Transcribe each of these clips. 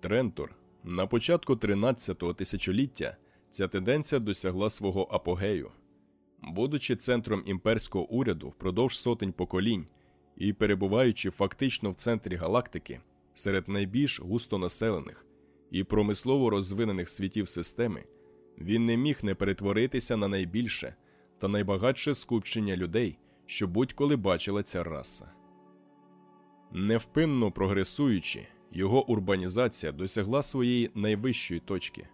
Трентор на початку 13-го тисячоліття ця тенденція досягла свого апогею. Будучи центром імперського уряду впродовж сотень поколінь і перебуваючи фактично в центрі галактики серед найбільш густонаселених і промислово розвинених світів системи, він не міг не перетворитися на найбільше та найбагатше скупчення людей, що будь-коли бачила ця раса. Невпинно прогресуючи, його урбанізація досягла своєї найвищої точки.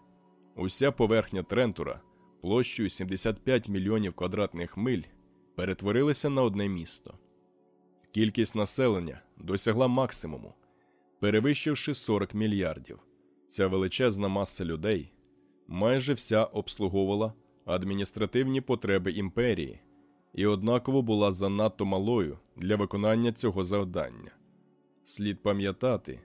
Уся поверхня Трентура площею 75 мільйонів квадратних миль перетворилася на одне місто. Кількість населення досягла максимуму, перевищивши 40 мільярдів. Ця величезна маса людей майже вся обслуговувала адміністративні потреби імперії і однаково була занадто малою для виконання цього завдання. Слід пам'ятати,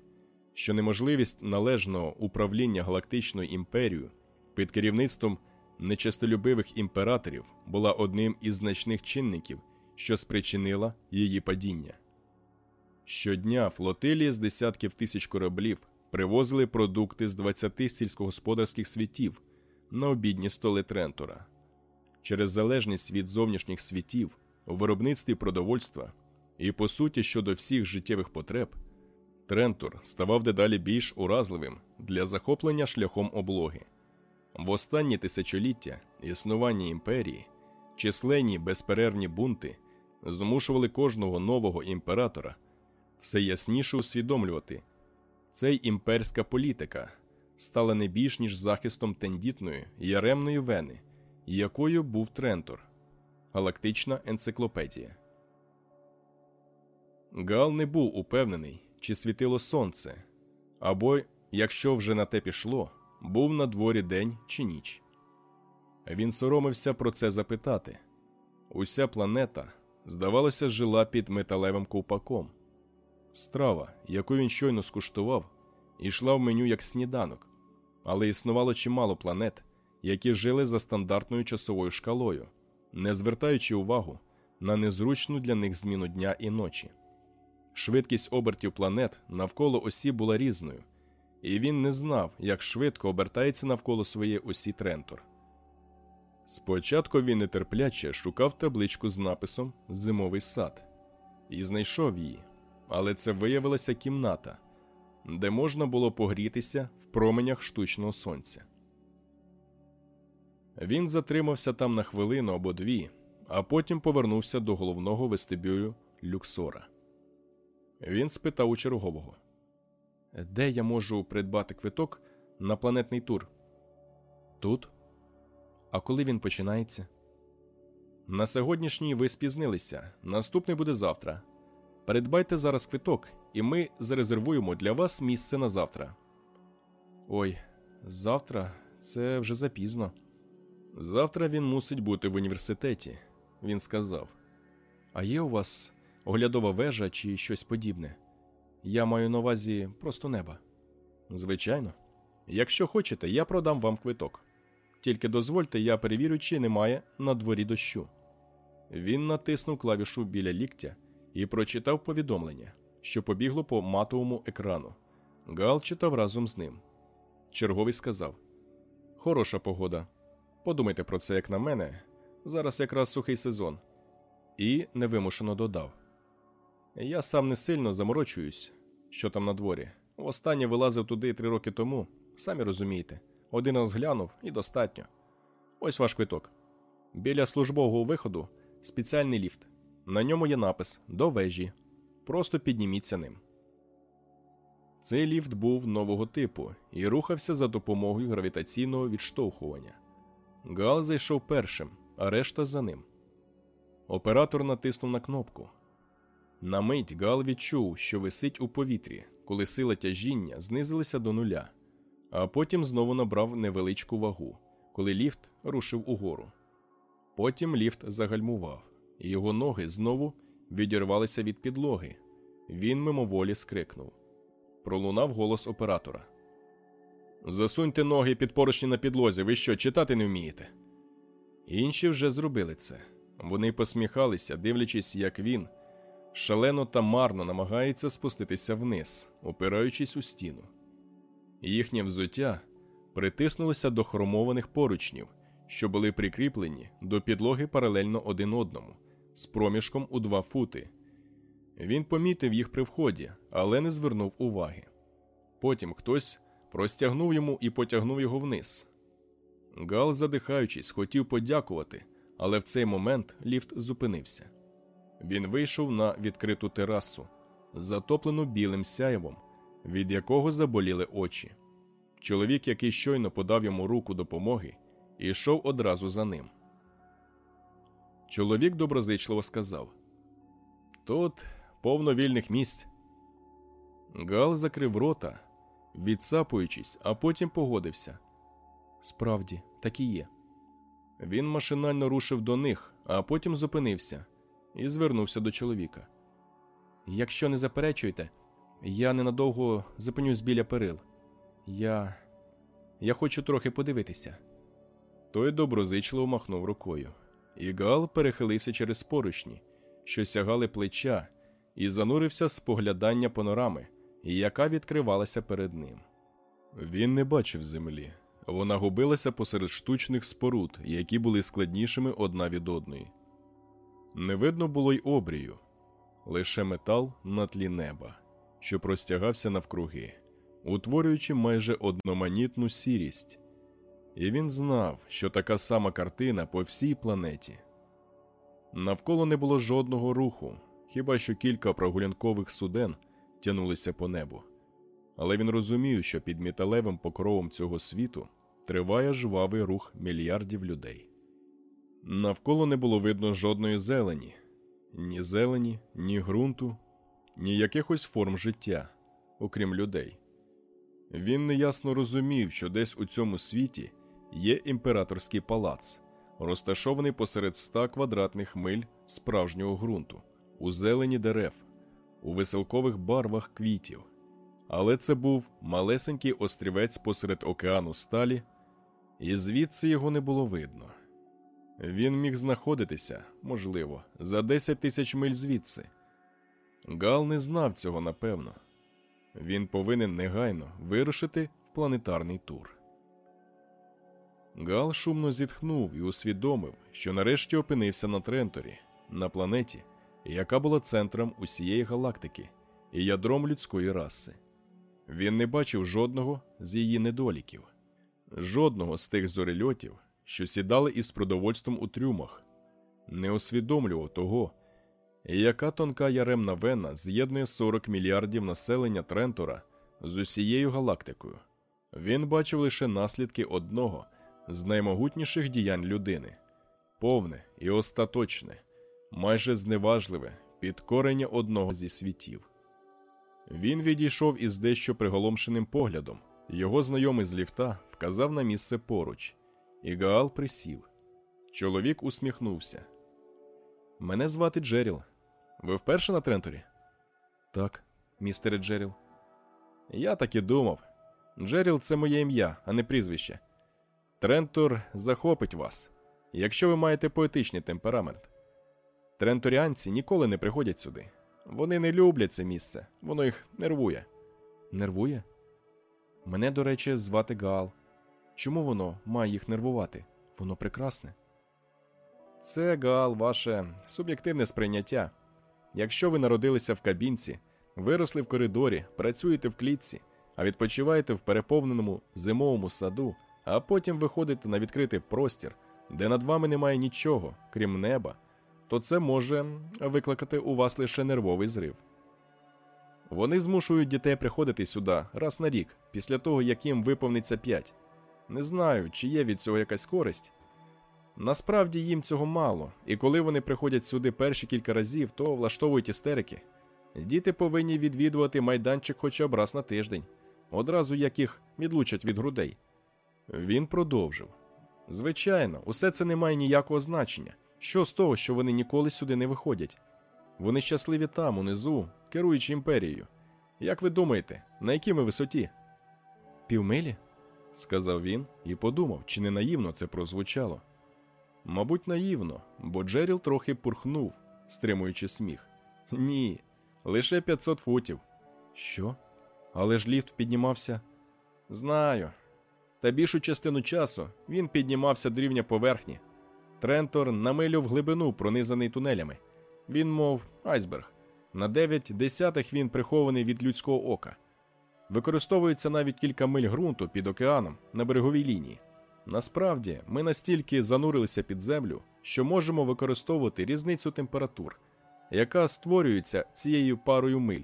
що неможливість належного управління галактичною імперією під керівництвом нечистолюбивих імператорів була одним із значних чинників, що спричинила її падіння. Щодня флотилії з десятків тисяч кораблів привозили продукти з 20 сільськогосподарських світів на обідні столи Трентора. Через залежність від зовнішніх світів у виробництві продовольства і, по суті, щодо всіх життєвих потреб, Трентор ставав дедалі більш уразливим для захоплення шляхом облоги. В останні тисячоліття існування імперії численні безперервні бунти змушували кожного нового імператора все ясніше усвідомлювати, цей імперська політика стала не більш ніж захистом тендітної яремної вени, якою був Трентор, галактична енциклопедія. Гал не був упевнений, чи світило сонце, або, якщо вже на те пішло, був на дворі день чи ніч. Він соромився про це запитати. Уся планета, здавалося, жила під металевим ковпаком. Страва, яку він щойно скуштував, ішла в меню як сніданок, але існувало чимало планет, які жили за стандартною часовою шкалою, не звертаючи увагу на незручну для них зміну дня і ночі. Швидкість обертів планет навколо осі була різною, і він не знав, як швидко обертається навколо своєї осі Трентор. Спочатку він нетерпляче шукав табличку з написом Зимовий сад і знайшов її, але це виявилася кімната, де можна було погрітися в променях штучного сонця. Він затримався там на хвилину або дві, а потім повернувся до головного вестибюлю Люксора. Він спитав у чергового, де я можу придбати квиток на планетний тур? Тут. А коли він починається? На сьогоднішній ви спізнилися. Наступний буде завтра. Передбайте зараз квиток, і ми зарезервуємо для вас місце на завтра. Ой, завтра це вже запізно. Завтра він мусить бути в університеті, він сказав. А є у вас оглядова вежа чи щось подібне? Я маю на увазі просто неба. Звичайно. Якщо хочете, я продам вам квиток. Тільки дозвольте, я перевірю, чи немає на дворі дощу. Він натиснув клавішу біля ліктя і прочитав повідомлення, що побігло по матовому екрану. Гал читав разом з ним. Черговий сказав: Хороша погода. Подумайте про це, як на мене. Зараз якраз сухий сезон. І невимушено додав: Я сам не сильно заморочуюсь, що там на дворі. Востаннє вилазив туди три роки тому, самі розумієте. Один раз глянув і достатньо. Ось ваш квиток. Біля службового виходу спеціальний ліфт. На ньому є напис до вежі. Просто підніміться ним. Цей ліфт був нового типу і рухався за допомогою гравітаційного відштовхування. Гал зайшов першим, а решта за ним. Оператор натиснув на кнопку. На мить Гал відчув, що висить у повітрі, коли сила тяжіння знизилася до нуля, а потім знову набрав невеличку вагу, коли ліфт рушив угору. Потім ліфт загальмував, і його ноги знову відірвалися від підлоги. Він мимоволі скрикнув. Пролунав голос оператора. Засуньте ноги під поручні на підлозі, ви що, читати не вмієте? Інші вже зробили це. Вони посміхалися, дивлячись, як він шалено та марно намагається спуститися вниз, опираючись у стіну. Їхнє взуття притиснулося до хромованих поручнів, що були прикріплені до підлоги паралельно один одному, з проміжком у два фути. Він помітив їх при вході, але не звернув уваги. Потім хтось простягнув йому і потягнув його вниз. Гал, задихаючись, хотів подякувати, але в цей момент ліфт зупинився. Він вийшов на відкриту терасу, затоплену білим сяєвом, від якого заболіли очі. Чоловік, який щойно подав йому руку допомоги, йшов одразу за ним. Чоловік доброзичливо сказав: Тут повно вільних місць. Гал закрив рота, відсапуючись, а потім погодився. Справді, так і є. Він машинально рушив до них, а потім зупинився і звернувся до чоловіка. Якщо не заперечуєте, я ненадовго зупинюсь біля перил. Я. Я хочу трохи подивитися. Той доброзичливо махнув рукою, і Гал перехилився через поручні, що сягали плеча, і занурився з поглядання панорами, яка відкривалася перед ним. Він не бачив землі. Вона губилася посеред штучних споруд, які були складнішими одна від одної. Не видно було й обрію, лише метал на тлі неба, що простягався навкруги, утворюючи майже одноманітну сірість, і він знав, що така сама картина по всій планеті. Навколо не було жодного руху, хіба що кілька прогулянкових суден тянулися по небу. Але він розумів, що під металевим покровом цього світу триває жвавий рух мільярдів людей. Навколо не було видно жодної зелені, ні зелені, ні ґрунту, ні якихось форм життя, окрім людей. Він неясно розумів, що десь у цьому світі є імператорський палац, розташований посеред ста квадратних миль справжнього ґрунту, у зелені дерев, у веселкових барвах квітів. Але це був малесенький острівець посеред океану сталі, і звідси його не було видно. Він міг знаходитися, можливо, за 10 тисяч миль звідси. Гал не знав цього напевно. Він повинен негайно вирушити в планетарний тур. Гал шумно зітхнув і усвідомив, що нарешті опинився на Тренторі, на планеті, яка була центром усієї галактики і ядром людської раси. Він не бачив жодного з її недоліків, жодного з тих зорельотів, що сідали із продовольством у трюмах, не усвідомлював того, яка тонка яремна вена з'єднує 40 мільярдів населення Трентора з усією галактикою. Він бачив лише наслідки одного з наймогутніших діянь людини повне і остаточне, майже зневажливе підкорення одного зі світів. Він відійшов із дещо приголомшеним поглядом. Його знайомий з ліфта вказав на місце поруч, і Гаал присів. Чоловік усміхнувся. Мене звати Джеріл. Ви вперше на Тренторі? Так, містере Джеріл. Я так і думав. Джеріл це моє ім'я, а не прізвище. Трентор захопить вас, якщо ви маєте поетичний темперамент. Тренторіанці ніколи не приходять сюди. Вони не люблять це місце, воно їх нервує. Нервує? Мене, до речі, звати Гал. Чому воно має їх нервувати? Воно прекрасне. Це Гал, ваше суб'єктивне сприйняття. Якщо ви народилися в кабінці, виросли в коридорі, працюєте в клітці, а відпочиваєте в переповненому зимовому саду, а потім виходите на відкритий простір, де над вами немає нічого, крім неба, то це може викликати у вас лише нервовий зрив. Вони змушують дітей приходити сюди раз на рік, після того, як їм виповниться п'ять. Не знаю, чи є від цього якась користь. Насправді їм цього мало, і коли вони приходять сюди перші кілька разів, то влаштовують істерики. Діти повинні відвідувати майданчик хоча б раз на тиждень, одразу як їх відлучать від грудей. Він продовжив. Звичайно, усе це не має ніякого значення. Що з того, що вони ніколи сюди не виходять? Вони щасливі там, унизу, керуючи імперією. Як ви думаєте, на якій ми висоті? Півмилі? Сказав він і подумав, чи не наївно це прозвучало. Мабуть, наївно, бо Джеріл трохи пурхнув, стримуючи сміх. Ні, лише 500 футів. Що? Але ж ліфт піднімався. Знаю. Та більшу частину часу він піднімався до рівня поверхні. Трентор на милю в глибину, пронизаний тунелями. Він, мов айсберг. На 9 десятих він прихований від людського ока. Використовується навіть кілька миль ґрунту під океаном на береговій лінії. Насправді, ми настільки занурилися під землю, що можемо використовувати різницю температур, яка створюється цією парою миль,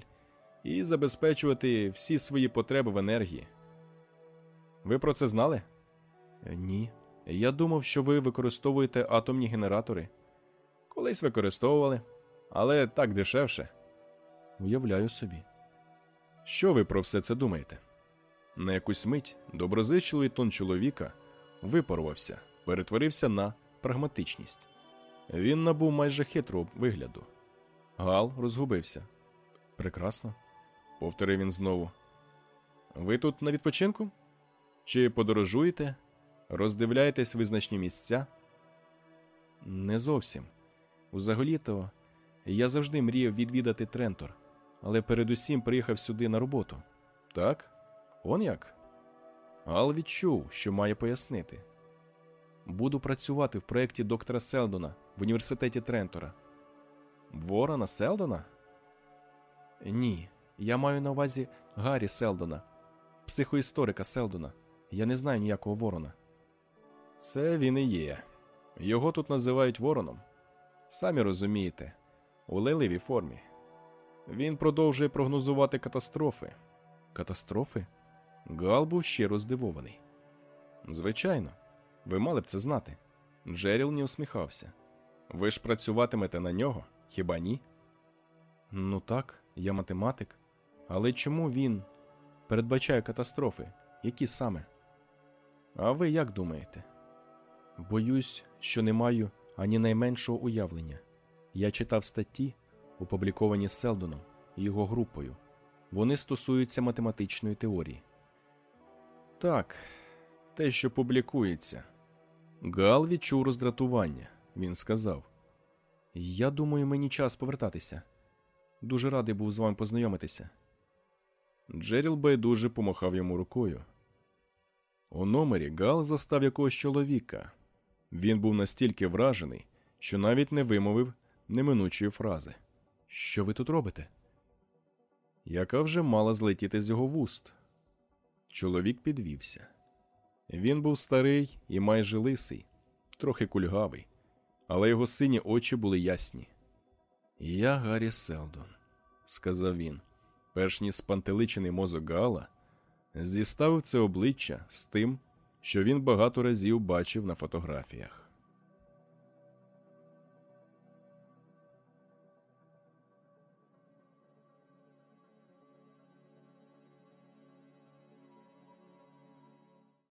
і забезпечувати всі свої потреби в енергії. Ви про це знали? Е, Ні. Я думав, що ви використовуєте атомні генератори. Колись використовували, але так дешевше. Уявляю собі. Що ви про все це думаєте? На якусь мить доброзичливий тон чоловіка випарувався, перетворився на прагматичність. Він набув майже хитрого вигляду. Гал розгубився. Прекрасно, повторив він знову. Ви тут на відпочинку? Чи подорожуєте? Роздивляєтесь визначні місця? Не зовсім. Взагалі-то я завжди мріяв відвідати Трентор, але передусім приїхав сюди на роботу. Так? Он як? Ал відчув, що має пояснити. Буду працювати в проєкті доктора Селдона в університеті Трентора. Ворона Селдона? Ні. Я маю на увазі Гаррі Селдона, психоісторика Селдона. Я не знаю ніякого ворона. Це він і є. Його тут називають вороном. Самі розумієте, у леливій формі. Він продовжує прогнозувати катастрофи. Катастрофи? Гал був щиро здивований. Звичайно, ви мали б це знати. Джеріл не усміхався. Ви ж працюватимете на нього, хіба ні? Ну так, я математик. Але чому він передбачає катастрофи? Які саме? А ви як думаєте? Боюсь, що не маю ані найменшого уявлення. Я читав статті, опубліковані Селдоном і його групою. Вони стосуються математичної теорії. Так, те, що публікується. Гал відчув роздратування. Він сказав: Я думаю, мені час повертатися. Дуже радий був з вами познайомитися. Джеріл байдуже помахав йому рукою. У номері Гал застав якогось чоловіка. Він був настільки вражений, що навіть не вимовив неминучої фрази. Що ви тут робите? Яка вже мала злетіти з його вуст. Чоловік підвівся. Він був старий і майже лисий, трохи кульгавий, але його сині очі були ясні. Я Гаррі Селдон, сказав він, перш ніж спантеличений мозок Гала зіставив це обличчя з тим, що він багато разів бачив на фотографіях.